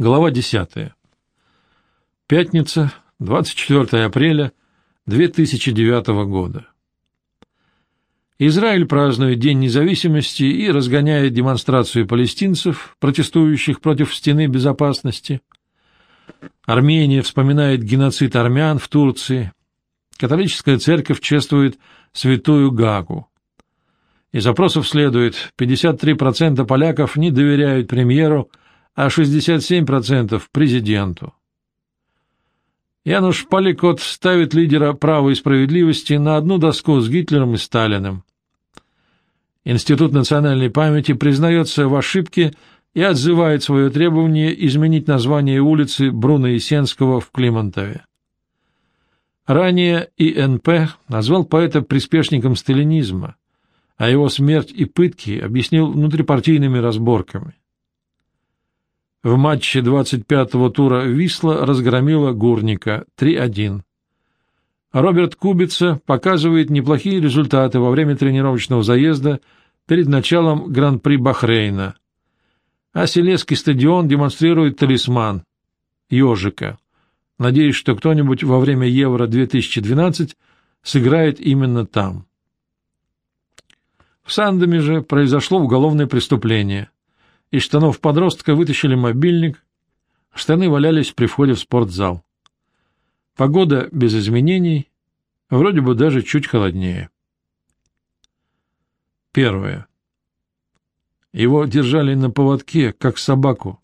Глава 10. Пятница, 24 апреля 2009 года. Израиль празднует День независимости и разгоняет демонстрацию палестинцев, протестующих против стены безопасности. Армения вспоминает геноцид армян в Турции. Католическая церковь чествует святую Гагу. Из опросов следует, 53% поляков не доверяют премьеру, а 67% президенту. Януш Паликот ставит лидера права и справедливости на одну доску с Гитлером и Сталиным. Институт национальной памяти признается в ошибке и отзывает свое требование изменить название улицы Бруно Есенского в Климонтове. Ранее ИНП назвал поэта приспешником сталинизма, а его смерть и пытки объяснил внутрипартийными разборками. В матче 25-го тура Висла разгромила Гурника 3-1. Роберт Кубица показывает неплохие результаты во время тренировочного заезда перед началом Гран-при Бахрейна. А Селесский стадион демонстрирует талисман – ежика. Надеюсь, что кто-нибудь во время Евро-2012 сыграет именно там. В Сандоме же произошло уголовное преступление – из штанов подростка вытащили мобильник, штаны валялись при входе в спортзал. Погода без изменений, вроде бы даже чуть холоднее. Первое. Его держали на поводке, как собаку,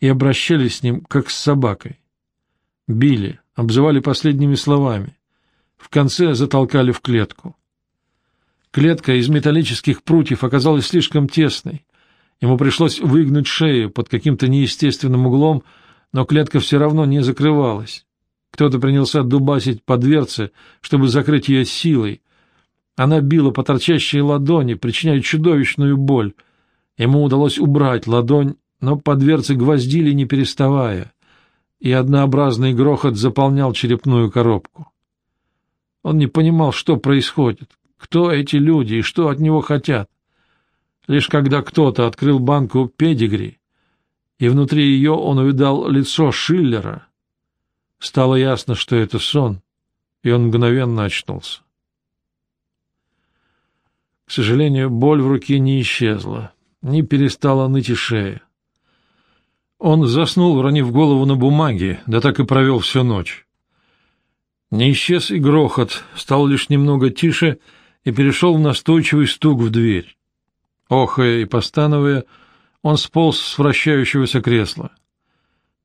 и обращались с ним, как с собакой. Били, обзывали последними словами. В конце затолкали в клетку. Клетка из металлических прутьев оказалась слишком тесной, Ему пришлось выгнуть шею под каким-то неестественным углом, но клетка все равно не закрывалась. Кто-то принялся дубасить по дверце, чтобы закрыть ее силой. Она била по торчащей ладони, причиняя чудовищную боль. Ему удалось убрать ладонь, но по дверце гвоздили, не переставая, и однообразный грохот заполнял черепную коробку. Он не понимал, что происходит, кто эти люди и что от него хотят. Лишь когда кто-то открыл банку педигри, и внутри ее он увидал лицо Шиллера, стало ясно, что это сон, и он мгновенно очнулся. К сожалению, боль в руке не исчезла, не перестала ныть и шея. Он заснул, уронив голову на бумаге, да так и провел всю ночь. Не исчез и грохот, стал лишь немного тише и перешел в настойчивый стук в дверь. Охая и постановая, он сполз с вращающегося кресла.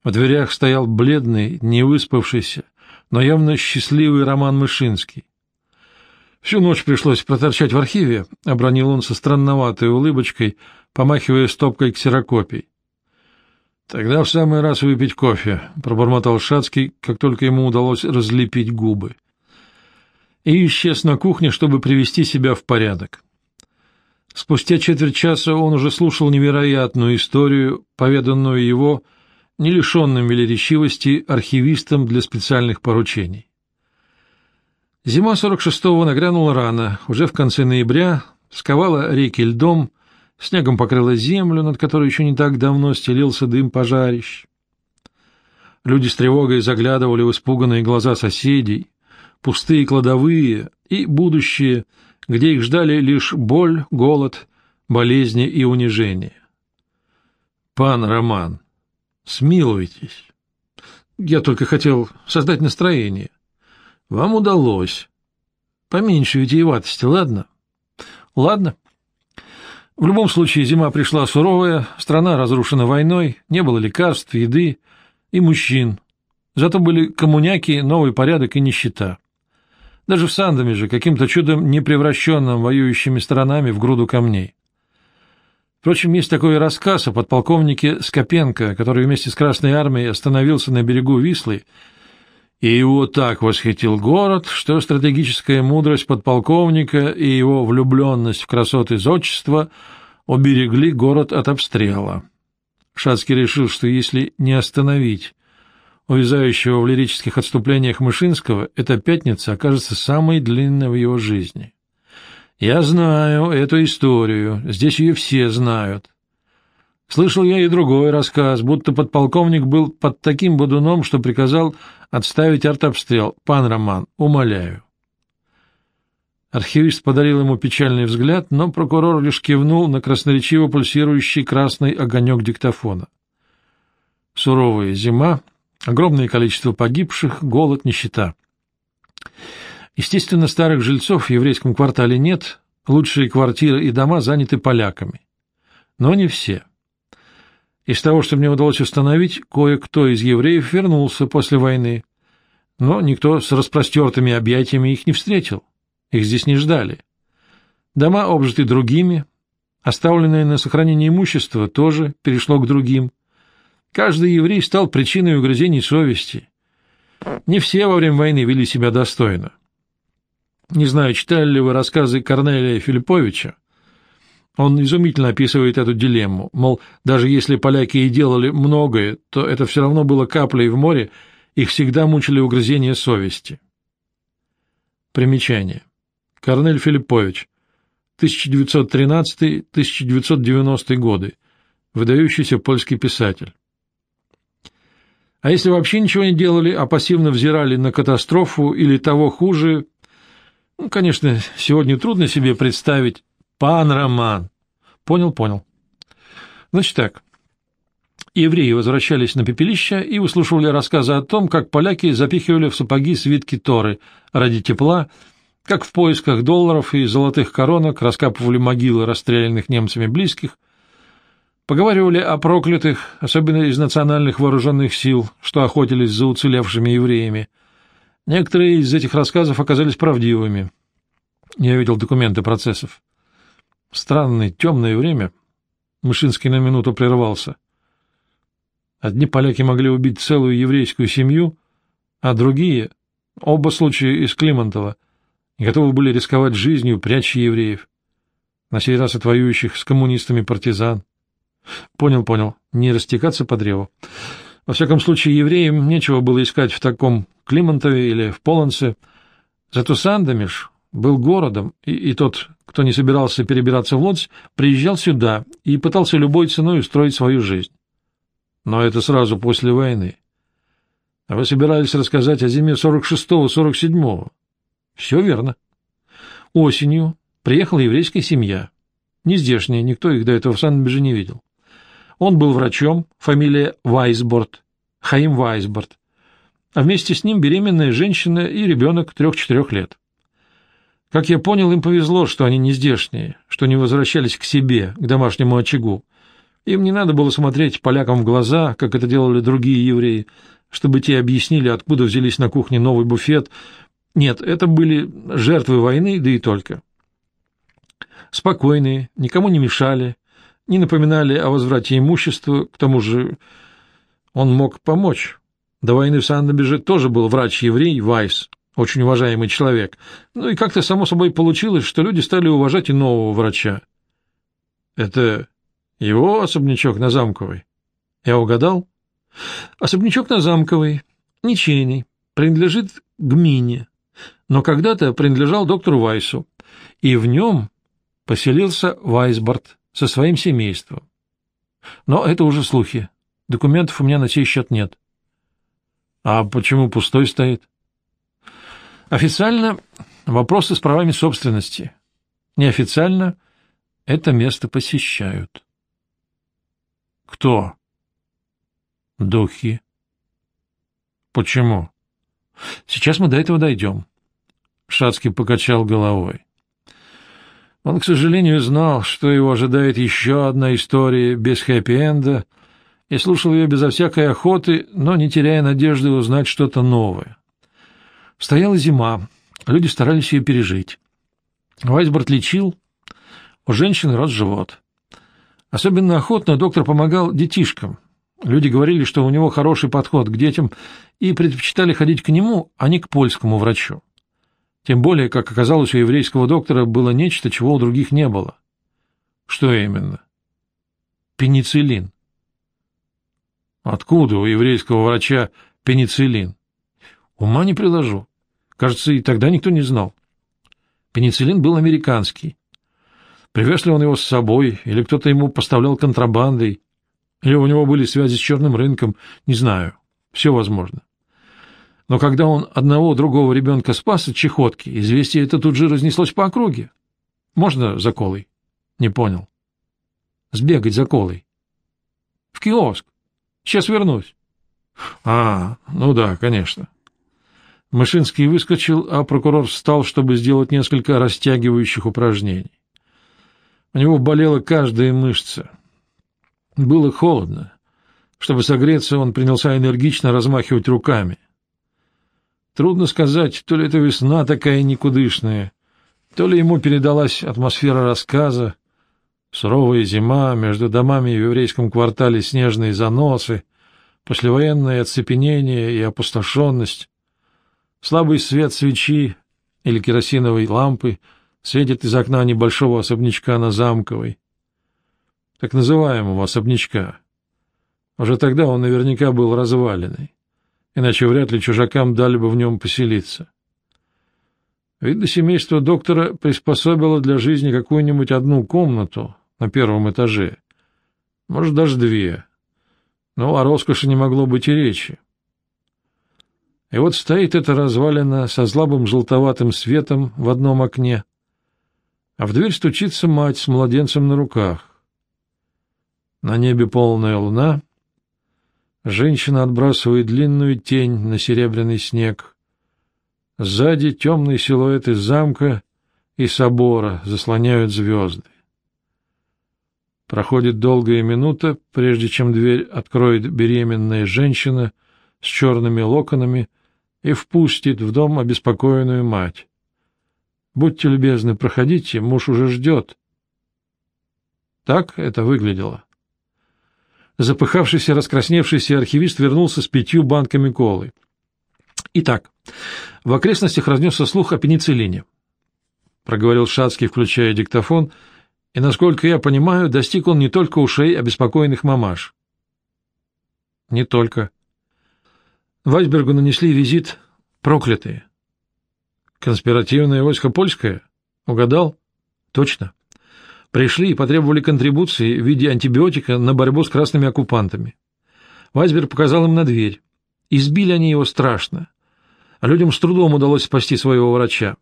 В дверях стоял бледный, невыспавшийся, но явно счастливый Роман Мышинский. Всю ночь пришлось проторчать в архиве, — обронил он со странноватой улыбочкой, помахивая стопкой ксерокопий. — Тогда в самый раз выпить кофе, — пробормотал Шацкий, как только ему удалось разлепить губы. И исчез на кухне, чтобы привести себя в порядок. Спустя четверть часа он уже слушал невероятную историю, поведанную его, не лишенным велеречивости, архивистом для специальных поручений. Зима 46-го нагрянула рано, уже в конце ноября, сковала реки льдом, снегом покрыла землю, над которой еще не так давно стелился дым пожарищ. Люди с тревогой заглядывали в испуганные глаза соседей, пустые кладовые и будущее — где их ждали лишь боль, голод, болезни и унижение. «Пан Роман, смилуйтесь. Я только хотел создать настроение. Вам удалось. Поменьше витиеватости, ладно?» «Ладно». В любом случае зима пришла суровая, страна разрушена войной, не было лекарств, еды и мужчин. Зато были коммуняки, новый порядок и нищета. Даже в Сандаме же, каким-то чудом не превращенным воюющими сторонами в груду камней. Впрочем, есть такой рассказ о подполковнике Скопенко, который вместе с Красной Армией остановился на берегу Вислы, и его так восхитил город, что стратегическая мудрость подполковника и его влюбленность в красоты зодчества уберегли город от обстрела. Шацкий решил, что если не остановить увязающего в лирических отступлениях Мышинского, эта пятница окажется самой длинной в его жизни. Я знаю эту историю, здесь ее все знают. Слышал я и другой рассказ, будто подполковник был под таким бодуном, что приказал отставить артобстрел. Пан Роман, умоляю. Архивист подарил ему печальный взгляд, но прокурор лишь кивнул на красноречиво пульсирующий красный огонек диктофона. Суровая зима, огромное количество погибших, голод, нищета. Естественно, старых жильцов в еврейском квартале нет, лучшие квартиры и дома заняты поляками. Но не все. Из того, что мне удалось установить, кое-кто из евреев вернулся после войны, но никто с распростертыми объятиями их не встретил. Их здесь не ждали. Дома обжиты другими, оставленное на сохранение имущество тоже перешло к другим. Каждый еврей стал причиной угрызений совести. Не все во время войны вели себя достойно. Не знаю, читали ли вы рассказы Корнелия Филипповича. Он изумительно описывает эту дилемму, мол, даже если поляки и делали многое, то это все равно было каплей в море, их всегда мучили угрызения совести. Примечание. Корнель Филиппович, 1913-1990 годы, выдающийся польский писатель. А если вообще ничего не делали, а пассивно взирали на катастрофу или того хуже, ну, конечно, сегодня трудно себе представить. Пан Роман. Понял, понял. Значит так. Евреи возвращались на пепелище и выслушивали рассказы о том, как поляки запихивали в сапоги свитки Торы ради тепла, как в поисках долларов и золотых коронок раскапывали могилы расстрелянных немцами близких, поговаривали о проклятых, особенно из национальных вооруженных сил, что охотились за уцелевшими евреями. Некоторые из этих рассказов оказались правдивыми. Я видел документы процессов. Странное, темное время. Мышинский на минуту прервался. Одни поляки могли убить целую еврейскую семью, а другие, оба случая из Климонтова — готовы были рисковать жизнью, пряча евреев. На сей раз от воюющих с коммунистами партизан. Понял, понял, не растекаться по древу. Во всяком случае, евреям нечего было искать в таком Климонтове или в Полонце. Зато Сандомиш был городом, и, и тот, кто не собирался перебираться в Лодзь, приезжал сюда и пытался любой ценой устроить свою жизнь. Но это сразу после войны. А вы собирались рассказать о зиме 46-47-го. Все верно. Осенью приехала еврейская семья. Не здешняя, никто их до этого в Сан-Беже не видел. Он был врачом, фамилия Вайсборд, Хаим Вайсборд, а вместе с ним беременная женщина и ребенок трех-четырех лет. Как я понял, им повезло, что они не здешние, что не возвращались к себе, к домашнему очагу. Им не надо было смотреть полякам в глаза, как это делали другие евреи, чтобы те объяснили, откуда взялись на кухне новый буфет, нет, это были жертвы войны, да и только. Спокойные, никому не мешали, не напоминали о возврате имущества, к тому же он мог помочь. До войны в Сан-Набеже тоже был врач-еврей Вайс, очень уважаемый человек. Ну и как-то само собой получилось, что люди стали уважать и нового врача. Это его особнячок на Замковой? Я угадал? Особнячок на Замковой, ничейный, принадлежит гмине, но когда-то принадлежал доктору Вайсу, и в нем поселился Вайсборд со своим семейством. Но это уже слухи. Документов у меня на сей счет нет. А почему пустой стоит? Официально вопросы с правами собственности. Неофициально это место посещают. Кто? Духи. Почему? Сейчас мы до этого дойдем. Шацкий покачал головой. Он, к сожалению, знал, что его ожидает еще одна история без хэппи-энда, и слушал ее безо всякой охоты, но не теряя надежды узнать что-то новое. Стояла зима, люди старались ее пережить. Вайсборд лечил, у женщин рос живот. Особенно охотно доктор помогал детишкам. Люди говорили, что у него хороший подход к детям, и предпочитали ходить к нему, а не к польскому врачу. Тем более, как оказалось, у еврейского доктора было нечто, чего у других не было. Что именно? Пенициллин. Откуда у еврейского врача пенициллин? Ума не приложу. Кажется, и тогда никто не знал. Пенициллин был американский. Привез ли он его с собой, или кто-то ему поставлял контрабандой? Или у него были связи с черным рынком, не знаю. Все возможно. Но когда он одного другого ребенка спас от чехотки, известие это тут же разнеслось по округе. Можно за колой? Не понял. Сбегать за колой. В киоск. Сейчас вернусь. А, ну да, конечно. Мышинский выскочил, а прокурор встал, чтобы сделать несколько растягивающих упражнений. У него болела каждая мышца. Было холодно. Чтобы согреться, он принялся энергично размахивать руками. Трудно сказать, то ли это весна такая никудышная, то ли ему передалась атмосфера рассказа, суровая зима, между домами в еврейском квартале снежные заносы, послевоенное оцепенение и опустошенность, слабый свет свечи или керосиновой лампы светит из окна небольшого особнячка на Замковой, так называемого особнячка. Уже тогда он наверняка был разваленный, иначе вряд ли чужакам дали бы в нем поселиться. Видно, семейство доктора приспособило для жизни какую-нибудь одну комнату на первом этаже, может, даже две. Но о роскоши не могло быть и речи. И вот стоит эта развалина со слабым желтоватым светом в одном окне, а в дверь стучится мать с младенцем на руках. На небе полная луна. Женщина отбрасывает длинную тень на серебряный снег. Сзади темный силуэт из замка и собора заслоняют звезды. Проходит долгая минута, прежде чем дверь откроет беременная женщина с черными локонами и впустит в дом обеспокоенную мать. «Будьте любезны, проходите, муж уже ждет». Так это выглядело. Запыхавшийся, раскрасневшийся архивист вернулся с пятью банками колы. Итак, в окрестностях разнесся слух о пенициллине. Проговорил Шацкий, включая диктофон, и, насколько я понимаю, достиг он не только ушей обеспокоенных мамаш. Не только. Вайсбергу нанесли визит проклятые. Конспиративное войско польское? Угадал? Точно пришли и потребовали контрибуции в виде антибиотика на борьбу с красными оккупантами. Вайсберг показал им на дверь. Избили они его страшно. А людям с трудом удалось спасти своего врача.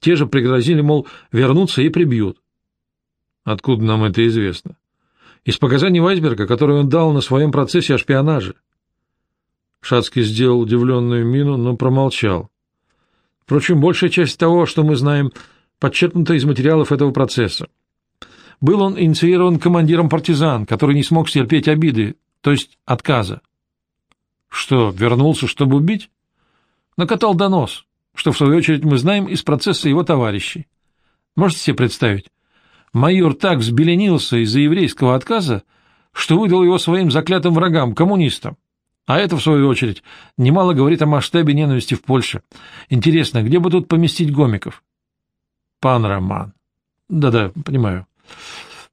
Те же пригрозили, мол, вернуться и прибьют. Откуда нам это известно? Из показаний Вайсберга, которые он дал на своем процессе о шпионаже. Шацкий сделал удивленную мину, но промолчал. Впрочем, большая часть того, что мы знаем, подчеркнута из материалов этого процесса. Был он инициирован командиром партизан, который не смог стерпеть обиды, то есть отказа. Что, вернулся, чтобы убить? Накатал донос, что, в свою очередь, мы знаем из процесса его товарищей. Можете себе представить? Майор так взбеленился из-за еврейского отказа, что выдал его своим заклятым врагам, коммунистам. А это, в свою очередь, немало говорит о масштабе ненависти в Польше. Интересно, где бы тут поместить гомиков? Пан Роман. Да-да, понимаю.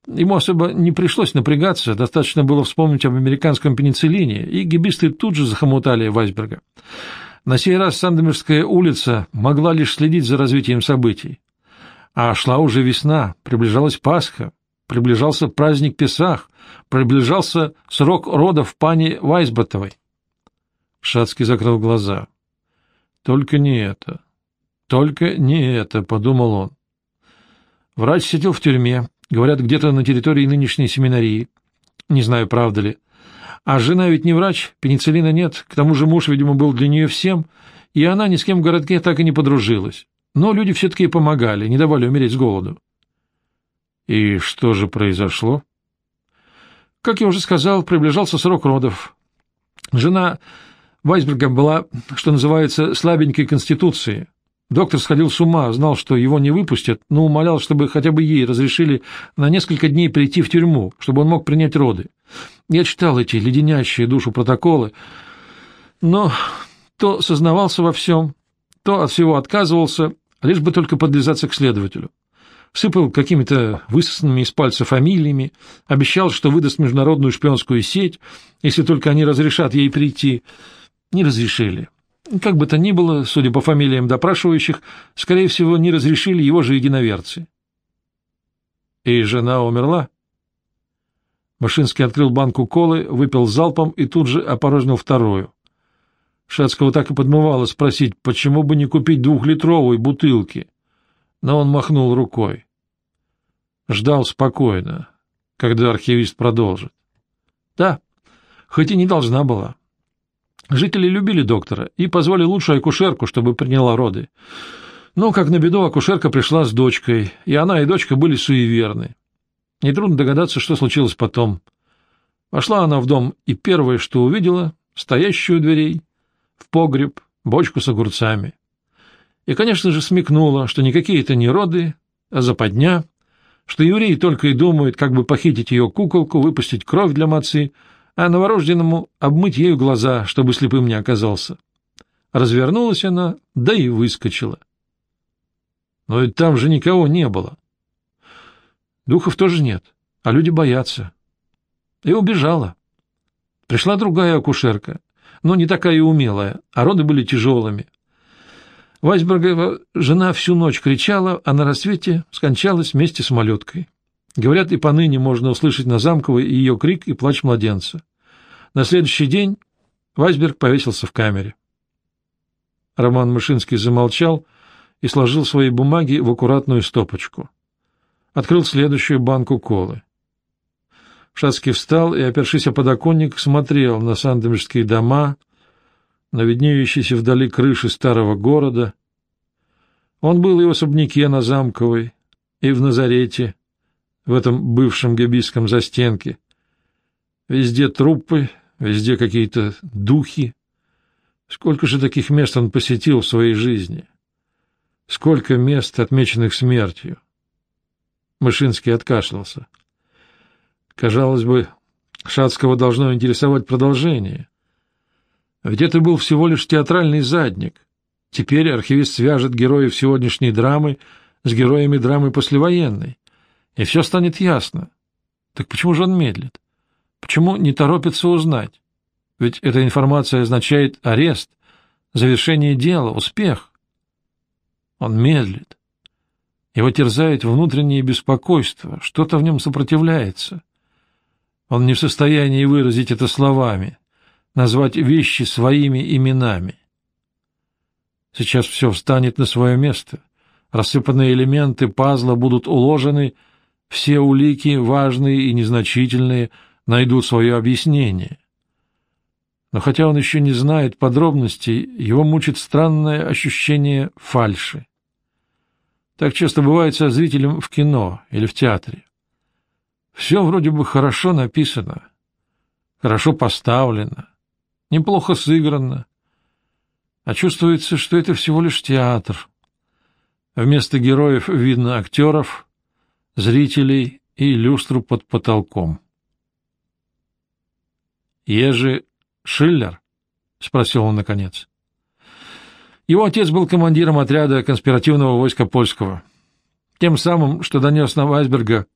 Ему особо не пришлось напрягаться, достаточно было вспомнить об американском пенициллине, и гибисты тут же захомутали Вайсберга. На сей раз Сандомирская улица могла лишь следить за развитием событий. А шла уже весна, приближалась Пасха, приближался праздник Песах, приближался срок родов пани Вайсбатовой. Шацкий закрыл глаза. «Только не это, только не это», — подумал он. Врач сидел в тюрьме, Говорят, где-то на территории нынешней семинарии. Не знаю, правда ли. А жена ведь не врач, пенициллина нет, к тому же муж, видимо, был для нее всем, и она ни с кем в городке так и не подружилась. Но люди все-таки помогали, не давали умереть с голоду. И что же произошло? Как я уже сказал, приближался срок родов. Жена Вайсберга была, что называется, слабенькой конституции, Доктор сходил с ума, знал, что его не выпустят, но умолял, чтобы хотя бы ей разрешили на несколько дней прийти в тюрьму, чтобы он мог принять роды. Я читал эти леденящие душу протоколы, но то сознавался во всем, то от всего отказывался, лишь бы только подлизаться к следователю. Сыпал какими-то высосанными из пальца фамилиями, обещал, что выдаст международную шпионскую сеть, если только они разрешат ей прийти. Не разрешили. Как бы то ни было, судя по фамилиям допрашивающих, скорее всего, не разрешили его же единоверцы. И жена умерла? Машинский открыл банку колы, выпил залпом и тут же опорожнил вторую. Шацкого так и подмывало спросить, почему бы не купить двухлитровой бутылки. Но он махнул рукой. Ждал спокойно, когда архивист продолжит. Да, хоть и не должна была. Жители любили доктора и позвали лучшую акушерку, чтобы приняла роды. Но, как на беду, акушерка пришла с дочкой, и она и дочка были суеверны. Нетрудно догадаться, что случилось потом. Вошла она в дом, и первое, что увидела, стоящую у дверей, в погреб, бочку с огурцами. И, конечно же, смекнула, что никакие это не роды, а западня, что евреи только и думают, как бы похитить ее куколку, выпустить кровь для мацы, а новорожденному обмыть ею глаза, чтобы слепым не оказался. Развернулась она, да и выскочила. Но ведь там же никого не было. Духов тоже нет, а люди боятся. И убежала. Пришла другая акушерка, но не такая умелая, а роды были тяжелыми. Вайсбергова жена всю ночь кричала, а на рассвете скончалась вместе с малюткой. Говорят, и поныне можно услышать на Замковой ее крик и плач младенца. На следующий день Вайсберг повесился в камере. Роман Мышинский замолчал и сложил свои бумаги в аккуратную стопочку. Открыл следующую банку колы. Шацкий встал и, опершись о подоконник, смотрел на сандомирские дома, на виднеющиеся вдали крыши старого города. Он был и в особняке на Замковой, и в Назарете, в этом бывшем габийском застенке. Везде трупы, везде какие-то духи. Сколько же таких мест он посетил в своей жизни? Сколько мест, отмеченных смертью? Мышинский откашлялся. Казалось бы, Шацкого должно интересовать продолжение. Ведь это был всего лишь театральный задник. Теперь архивист свяжет героев сегодняшней драмы с героями драмы послевоенной, и все станет ясно. Так почему же он медлит? Почему не торопится узнать? Ведь эта информация означает арест, завершение дела, успех. Он медлит. Его терзает внутреннее беспокойство, что-то в нем сопротивляется. Он не в состоянии выразить это словами, назвать вещи своими именами. Сейчас все встанет на свое место, рассыпанные элементы пазла будут уложены, все улики, важные и незначительные, найдут свое объяснение. Но хотя он еще не знает подробностей, его мучит странное ощущение фальши. Так часто бывает со зрителем в кино или в театре. Все вроде бы хорошо написано, хорошо поставлено, неплохо сыграно, а чувствуется, что это всего лишь театр. Вместо героев видно актеров, зрителей и люстру под потолком. «Ежи Шиллер?» — спросил он наконец. Его отец был командиром отряда конспиративного войска польского, тем самым, что донес на Вайсберга,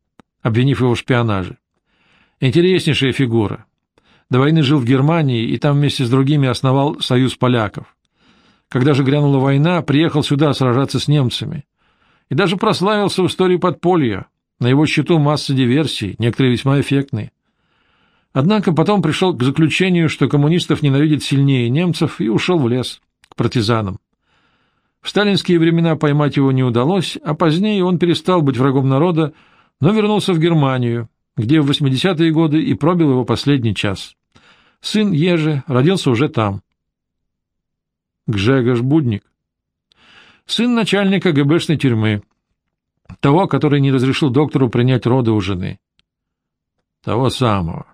обвинив его в шпионаже. Интереснейшая фигура. До войны жил в Германии и там вместе с другими основал союз поляков. Когда же грянула война, приехал сюда сражаться с немцами. И даже прославился в истории подполья. На его счету масса диверсий, некоторые весьма эффектные. Однако потом пришел к заключению, что коммунистов ненавидит сильнее немцев, и ушел в лес к партизанам. В сталинские времена поймать его не удалось, а позднее он перестал быть врагом народа, но вернулся в Германию, где в 80-е годы и пробил его последний час. Сын Ежи родился уже там. Гжегош Будник. Сын начальника ГБшной тюрьмы. Того, который не разрешил доктору принять роды у жены. Того самого.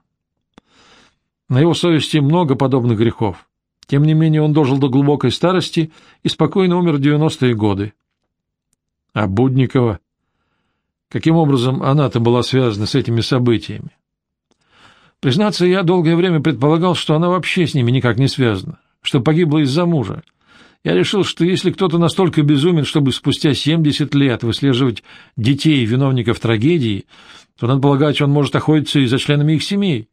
На его совести много подобных грехов. Тем не менее, он дожил до глубокой старости и спокойно умер в 90-е годы. А Будникова? Каким образом она-то была связана с этими событиями? Признаться, я долгое время предполагал, что она вообще с ними никак не связана, что погибла из-за мужа. Я решил, что если кто-то настолько безумен, чтобы спустя 70 лет выслеживать детей виновников трагедии, то, надо полагать, он может охотиться и за членами их семей.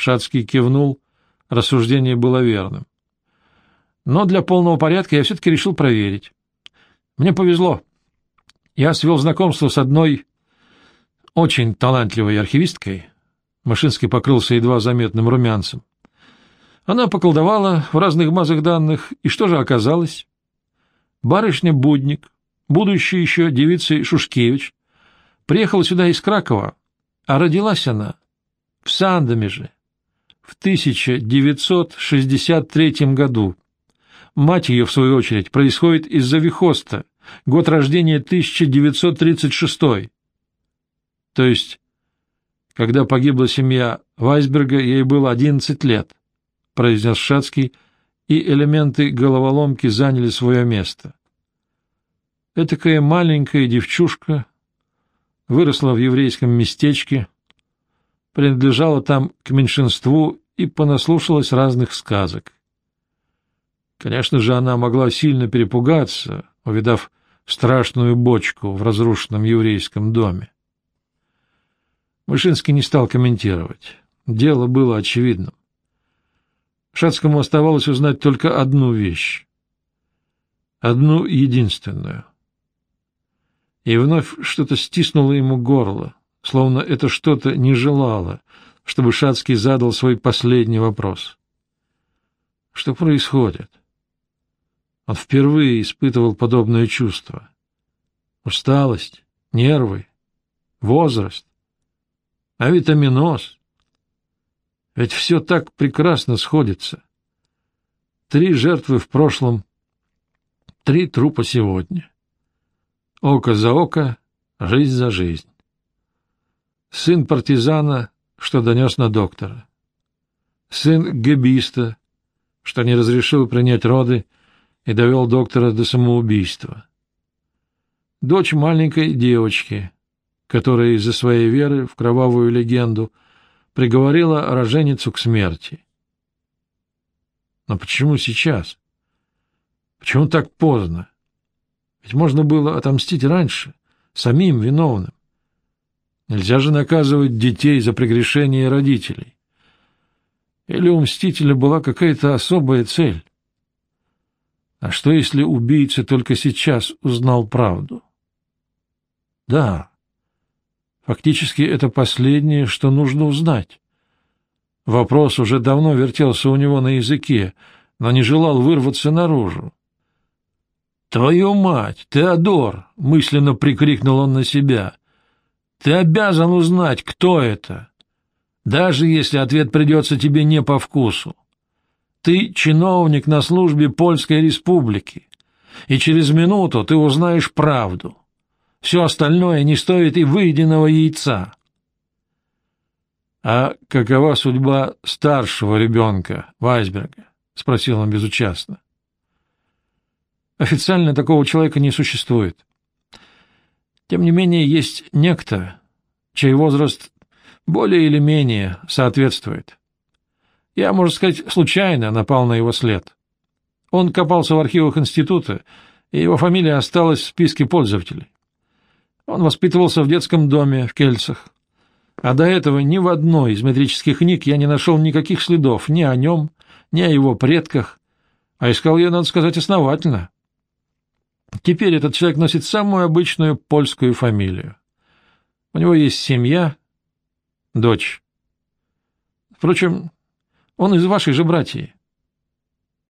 Шацкий кивнул, рассуждение было верным. Но для полного порядка я все-таки решил проверить. Мне повезло. Я свел знакомство с одной очень талантливой архивисткой, Машинский покрылся едва заметным румянцем. Она поколдовала в разных базах данных, и что же оказалось? Барышня Будник, будущая еще девица Шушкевич, приехала сюда из Кракова, а родилась она в Сандомеже в 1963 году. Мать ее, в свою очередь, происходит из Завихоста, год рождения 1936. То есть, когда погибла семья Вайсберга, ей было 11 лет, произнес Шацкий, и элементы головоломки заняли свое место. Этакая маленькая девчушка выросла в еврейском местечке, принадлежала там к меньшинству и понаслушалась разных сказок. Конечно же, она могла сильно перепугаться, увидав страшную бочку в разрушенном еврейском доме. Мышинский не стал комментировать. Дело было очевидным. Шацкому оставалось узнать только одну вещь. Одну единственную. И вновь что-то стиснуло ему горло, словно это что-то не желало, чтобы Шацкий задал свой последний вопрос. Что происходит? Он впервые испытывал подобное чувство. Усталость, нервы, возраст, авитаминоз. Ведь все так прекрасно сходится. Три жертвы в прошлом, три трупа сегодня. Око за око, жизнь за жизнь. Сын партизана, что донес на доктора. Сын гебиста, что не разрешил принять роды и довел доктора до самоубийства. Дочь маленькой девочки, которая из-за своей веры в кровавую легенду приговорила роженицу к смерти. Но почему сейчас? Почему так поздно? Ведь можно было отомстить раньше, самим виновным. Нельзя же наказывать детей за прегрешение родителей. Или у мстителя была какая-то особая цель? А что, если убийца только сейчас узнал правду? Да, фактически это последнее, что нужно узнать. Вопрос уже давно вертелся у него на языке, но не желал вырваться наружу. «Твою мать, Теодор!» — мысленно прикрикнул он на себя. «Ты обязан узнать, кто это, даже если ответ придется тебе не по вкусу. Ты чиновник на службе Польской Республики, и через минуту ты узнаешь правду. Все остальное не стоит и выеденного яйца». «А какова судьба старшего ребенка, Вайсберга?» — спросил он безучастно. Официально такого человека не существует. Тем не менее, есть некто, чей возраст более или менее соответствует. Я, можно сказать, случайно напал на его след. Он копался в архивах института, и его фамилия осталась в списке пользователей. Он воспитывался в детском доме в Кельцах. А до этого ни в одной из метрических книг я не нашел никаких следов ни о нем, ни о его предках, а искал я, надо сказать, основательно. Теперь этот человек носит самую обычную польскую фамилию. У него есть семья, дочь. Впрочем, он из вашей же братьи.